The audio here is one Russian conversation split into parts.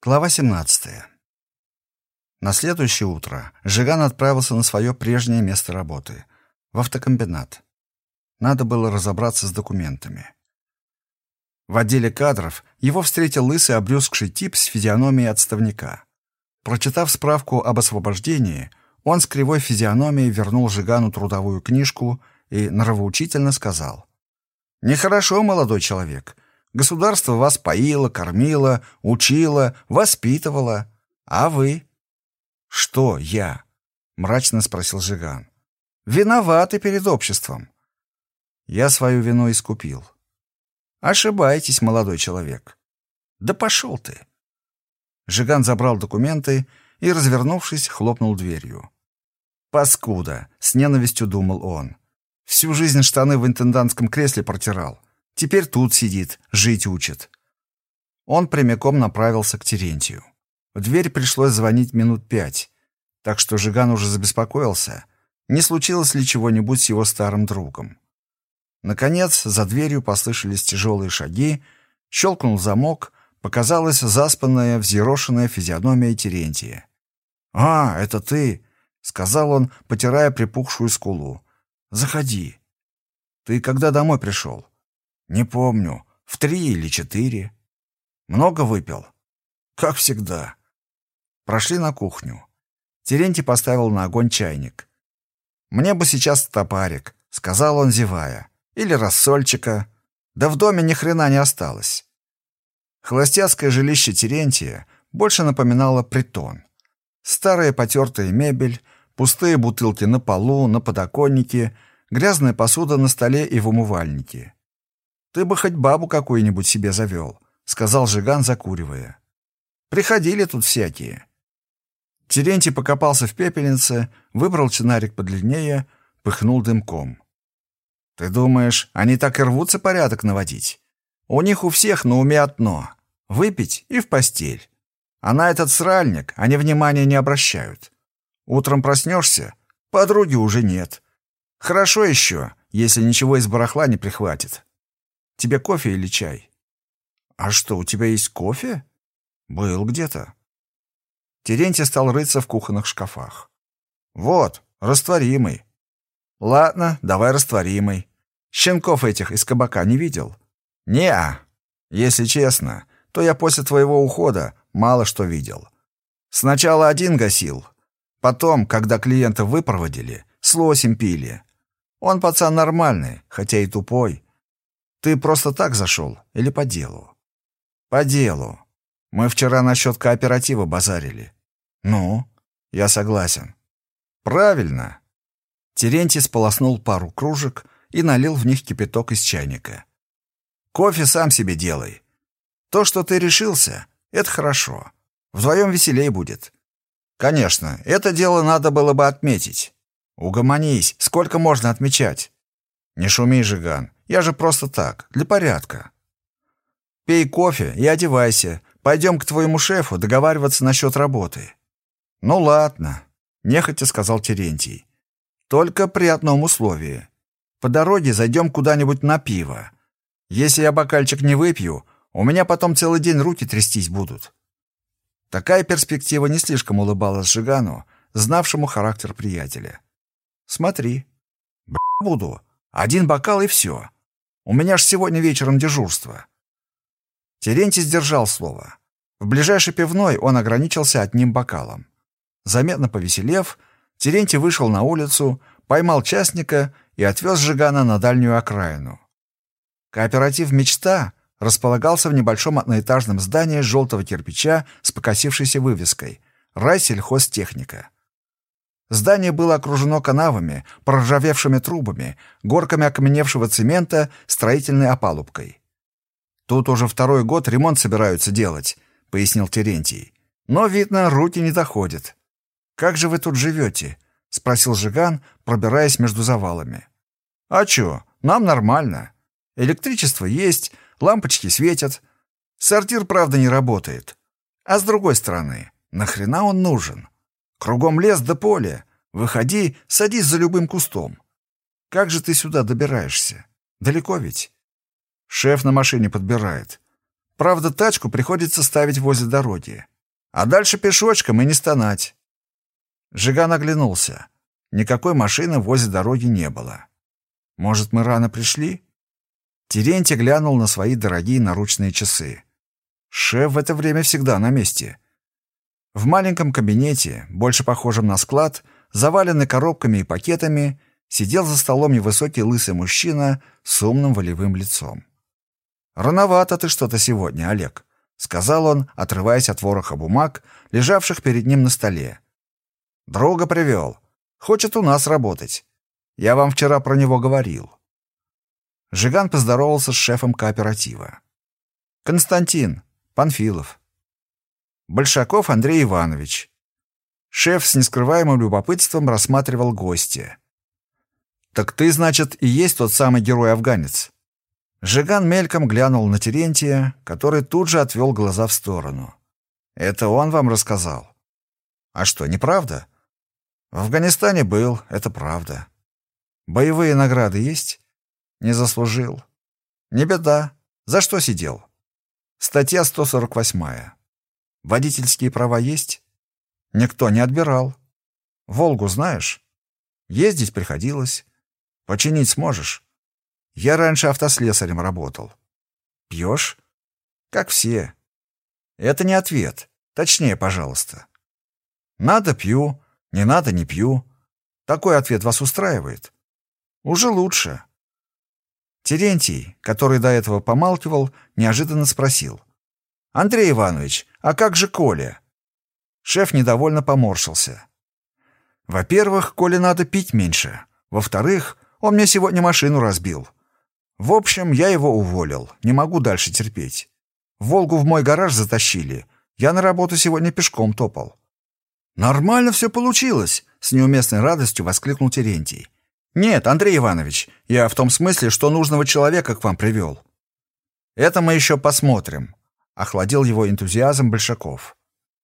Глава 17. На следующее утро Жиган отправился на свое прежнее место работы — в автокомбинат. Надо было разобраться с документами. В отделе кадров его встретил лысый обрюзгший тип с физиономией отставника. Прочитав справку об освобождении, он с кривой физиономией вернул Жигану трудовую книжку и нравоучительно сказал. «Нехорошо, молодой человек. Государство вас поило, кормило, учило, воспитывало. А вы? Что я? Мрачно спросил Жиган. Виноваты перед обществом. Я свою вину искупил. Ошибаетесь, молодой человек. Да пошел ты. Жиган забрал документы и, развернувшись, хлопнул дверью. «Паскуда!» — с ненавистью думал он. «Всю жизнь штаны в интендантском кресле протирал. Теперь тут сидит, жить учит. Он прямиком направился к Терентию. В дверь пришлось звонить минут пять, так что Жиган уже забеспокоился, не случилось ли чего-нибудь с его старым другом. Наконец, за дверью послышались тяжелые шаги, щелкнул замок, показалась заспанная, взъерошенная физиономия Терентия. «А, это ты!» — сказал он, потирая припухшую скулу. «Заходи. Ты когда домой пришел?» Не помню, в три или четыре. Много выпил? Как всегда. Прошли на кухню. Терентий поставил на огонь чайник. «Мне бы сейчас топарик», — сказал он, зевая. «Или рассольчика. Да в доме ни хрена не осталось». Холостяцкое жилище Терентия больше напоминало притон. Старая потертая мебель, пустые бутылки на полу, на подоконнике, грязная посуда на столе и в умывальнике. Ты бы хоть бабу какую-нибудь себе завел», — сказал Жиган, закуривая. «Приходили тут всякие». Терентий покопался в пепельнице, выбрал чинарик подлиннее, пыхнул дымком. «Ты думаешь, они так и рвутся порядок наводить? У них у всех на уме одно — выпить и в постель. А на этот сральник они внимания не обращают. Утром проснешься, подруги уже нет. Хорошо еще, если ничего из барахла не прихватит. Тебе кофе или чай? А что, у тебя есть кофе? Был где-то. Терентий стал рыться в кухонных шкафах. Вот, растворимый. Ладно, давай растворимый. Щенков этих из кабака не видел? Не-а. Если честно, то я после твоего ухода мало что видел. Сначала один гасил. Потом, когда клиента выпроводили, с лосем пили. Он пацан нормальный, хотя и тупой. Ты просто так зашел или по делу? По делу. Мы вчера насчет кооператива базарили. Ну, я согласен. Правильно. Терентий сполоснул пару кружек и налил в них кипяток из чайника. Кофе сам себе делай. То, что ты решился, это хорошо. Вдвоем веселей будет. Конечно, это дело надо было бы отметить. Угомонись, сколько можно отмечать? Не шуми, Жиган, я же просто так, для порядка. Пей кофе и одевайся. Пойдем к твоему шефу договариваться насчет работы. Ну ладно, нехотя сказал Терентий. Только при одном условии. По дороге зайдем куда-нибудь на пиво. Если я бокальчик не выпью, у меня потом целый день руки трястись будут. Такая перспектива не слишком улыбалась Жигану, знавшему характер приятеля. Смотри. Буду. Один бокал и все. У меня ж сегодня вечером дежурство». Терентий сдержал слово. В ближайшей пивной он ограничился одним бокалом. Заметно повеселев, Терентий вышел на улицу, поймал частника и отвез Жигана на дальнюю окраину. Кооператив «Мечта» располагался в небольшом одноэтажном здании желтого кирпича с покосившейся вывеской «Райсельхозтехника». Здание было окружено канавами, проржавевшими трубами, горками окаменевшего цемента, строительной опалубкой. «Тут уже второй год ремонт собираются делать», — пояснил Терентий. «Но, видно, руки не доходят». «Как же вы тут живете?» — спросил Жиган, пробираясь между завалами. «А чё, нам нормально. Электричество есть, лампочки светят. Сортир, правда, не работает. А с другой стороны, нахрена он нужен?» Кругом лес да поле. Выходи, садись за любым кустом. Как же ты сюда добираешься? Далеко ведь? Шеф на машине подбирает. Правда, тачку приходится ставить возле дороги. А дальше пешочком и не стонать. Жиган оглянулся. Никакой машины возле дороги не было. Может, мы рано пришли? Терентий глянул на свои дорогие наручные часы. Шеф в это время всегда на месте. В маленьком кабинете, больше похожем на склад, заваленный коробками и пакетами, сидел за столом невысокий лысый мужчина с умным волевым лицом. «Рановато ты что-то сегодня, Олег», — сказал он, отрываясь от вороха бумаг, лежавших перед ним на столе. «Друга привел. Хочет у нас работать. Я вам вчера про него говорил». Жиган поздоровался с шефом кооператива. «Константин, Панфилов. Большаков Андрей Иванович». Шеф с нескрываемым любопытством рассматривал гостя. «Так ты, значит, и есть тот самый герой-афганец?» Жиган мельком глянул на Терентия, который тут же отвел глаза в сторону. «Это он вам рассказал?» «А что, неправда?» «В Афганистане был, это правда. Боевые награды есть?» «Не заслужил». «Не беда. За что сидел?» «Статья 148. Водительские права есть?» «Никто не отбирал. Волгу знаешь?» «Ездить приходилось. Починить сможешь?» Я раньше автослесарем работал. Пьешь? Как все. Это не ответ. Точнее, пожалуйста. Надо — пью, не надо — не пью. Такой ответ вас устраивает? Уже лучше. Терентий, который до этого помалкивал, неожиданно спросил. «Андрей Иванович, а как же Коля?» Шеф недовольно поморщился. «Во-первых, Коле надо пить меньше. Во-вторых, он мне сегодня машину разбил. В общем, я его уволил. Не могу дальше терпеть. Волгу в мой гараж затащили. Я на работу сегодня пешком топал. Нормально все получилось, с неуместной радостью воскликнул Терентий. Нет, Андрей Иванович, я в том смысле, что нужного человека к вам привел. Это мы еще посмотрим, охладил его энтузиазм Большаков.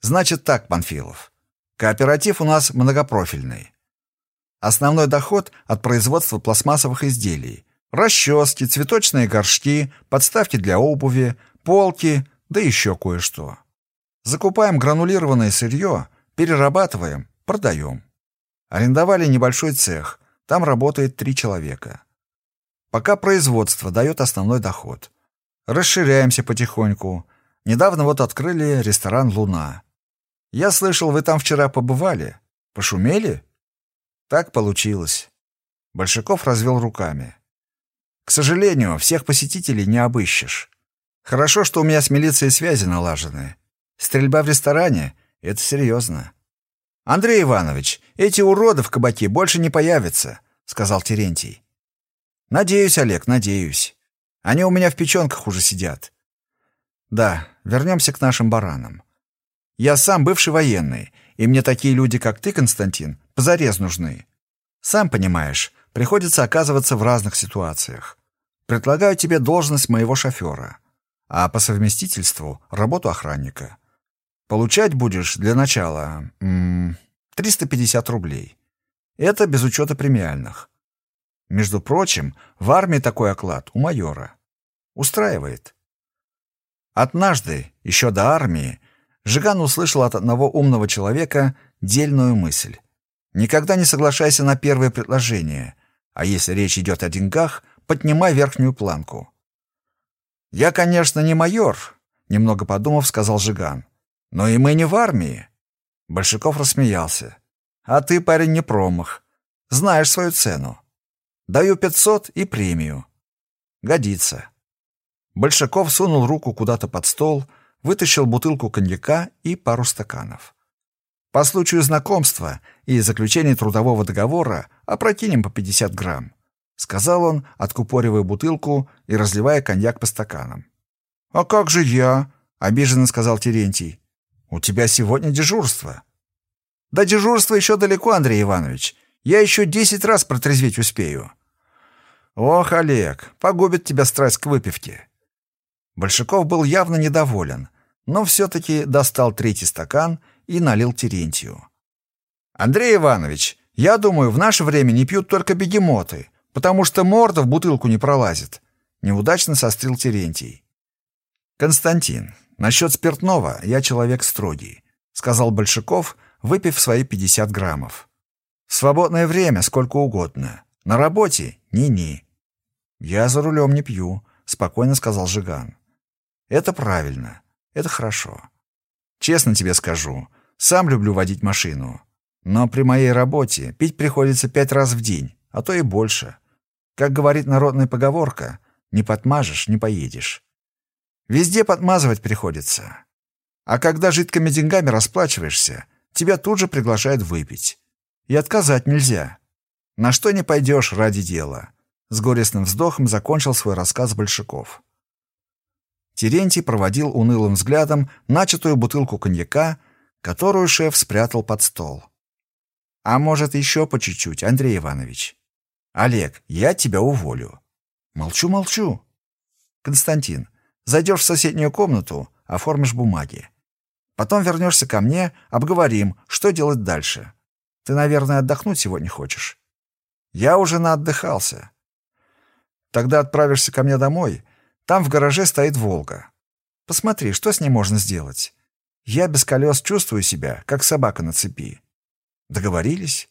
Значит так, Панфилов. Кооператив у нас многопрофильный. Основной доход от производства пластмассовых изделий, Расчески, цветочные горшки, подставки для обуви, полки, да еще кое-что. Закупаем гранулированное сырье, перерабатываем, продаем. Арендовали небольшой цех, там работает три человека. Пока производство дает основной доход. Расширяемся потихоньку. Недавно вот открыли ресторан «Луна». Я слышал, вы там вчера побывали. Пошумели? Так получилось. Большаков развел руками. К сожалению, всех посетителей не обыщешь. Хорошо, что у меня с милицией связи налажены. Стрельба в ресторане — это серьезно. «Андрей Иванович, эти уроды в кабаке больше не появятся», — сказал Терентий. «Надеюсь, Олег, надеюсь. Они у меня в печенках уже сидят». «Да, вернемся к нашим баранам. Я сам бывший военный, и мне такие люди, как ты, Константин, позарез нужны. Сам понимаешь, приходится оказываться в разных ситуациях. Предлагаю тебе должность моего шофера, а по совместительству — работу охранника. Получать будешь для начала м -м, 350 рублей. Это без учета премиальных. Между прочим, в армии такой оклад у майора. Устраивает. Однажды, еще до армии, Жиган услышал от одного умного человека дельную мысль. Никогда не соглашайся на первое предложение — а если речь идет о деньгах, поднимай верхнюю планку. «Я, конечно, не майор», — немного подумав, сказал Жиган. «Но и мы не в армии». Большаков рассмеялся. «А ты, парень, не промах. Знаешь свою цену. Даю пятьсот и премию». «Годится». Большаков сунул руку куда-то под стол, вытащил бутылку коньяка и пару стаканов. По случаю знакомства и заключения трудового договора опрокинем по 50 грамм», — сказал он, откупоривая бутылку и разливая коньяк по стаканам. «А как же я?» — обиженно сказал Терентий. «У тебя сегодня дежурство». «До дежурства еще далеко, Андрей Иванович. Я еще десять раз протрезветь успею». «Ох, Олег, погубит тебя страсть к выпивке». Большаков был явно недоволен, но все-таки достал третий стакан и налил Терентию. «Андрей Иванович, я думаю, в наше время не пьют только бегемоты, потому что морда в бутылку не пролазит», — неудачно сострил Терентий. «Константин, насчет спиртного я человек строгий. сказал Большаков, выпив свои 50 граммов. В свободное время сколько угодно. На работе ни-ни. Я за рулем не пью, спокойно сказал Жиган. Это правильно. Это хорошо. Честно тебе скажу, сам люблю водить машину. Но при моей работе пить приходится пять раз в день, а то и больше. Как говорит народная поговорка, не подмажешь, не поедешь. Везде подмазывать приходится. А когда жидкими деньгами расплачиваешься, тебя тут же приглашают выпить. И отказать нельзя. На что не пойдешь ради дела. С горестным вздохом закончил свой рассказ Большаков. Терентий проводил унылым взглядом начатую бутылку коньяка, которую шеф спрятал под стол. «А может, еще по чуть-чуть, Андрей Иванович? Олег, я тебя уволю». «Молчу, молчу». «Константин, зайдешь в соседнюю комнату, оформишь бумаги. Потом вернешься ко мне, обговорим, что делать дальше. Ты, наверное, отдохнуть сегодня хочешь?» «Я уже наотдыхался». «Тогда отправишься ко мне домой. Там в гараже стоит «Волга». Посмотри, что с ней можно сделать. Я без колес чувствую себя, как собака на цепи. Договорились?